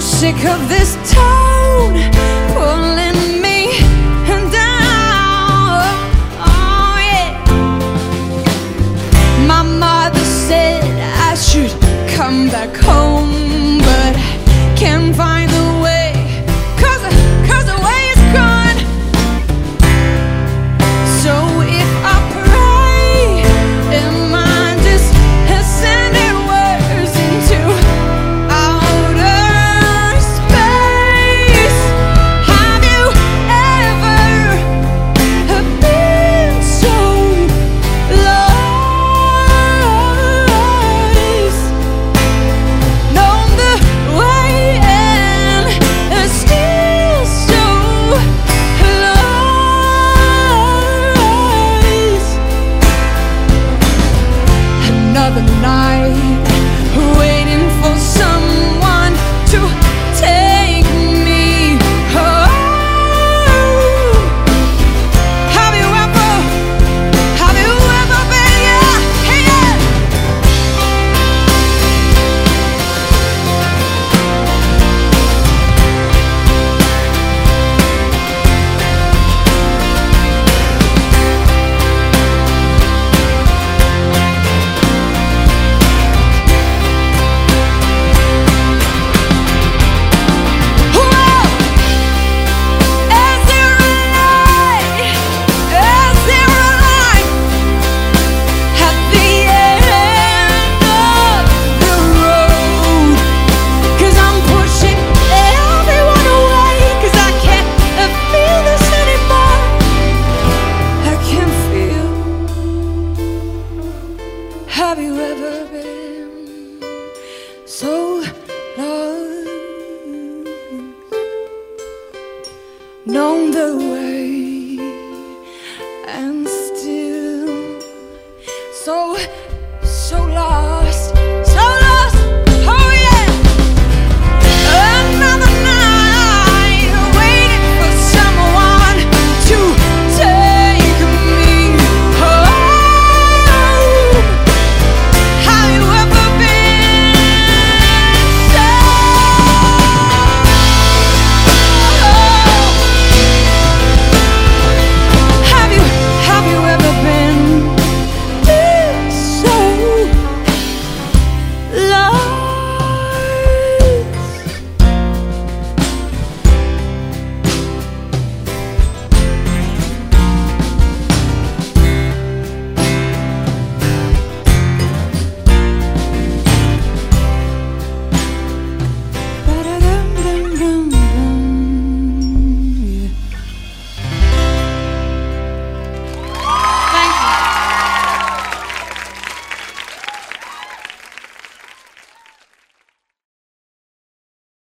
sick of this tone pulling me down. Oh, yeah. My mother said I should come back home. the night. known the way and still so so long.